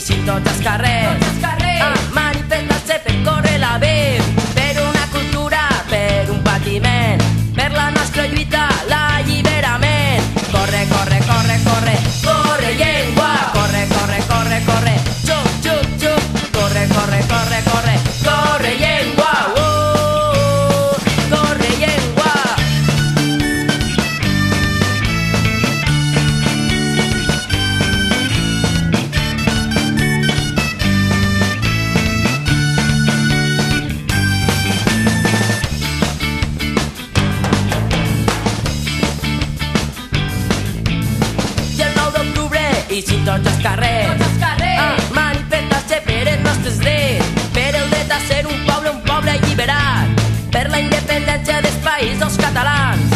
sito das carrè a manifesta se percorre la explícit tots els carrers. Tots els carrers. Ah, manifestar-se per els nostres drets, per el dret a ser un poble, un poble alliberat, per la independència dels països catalans.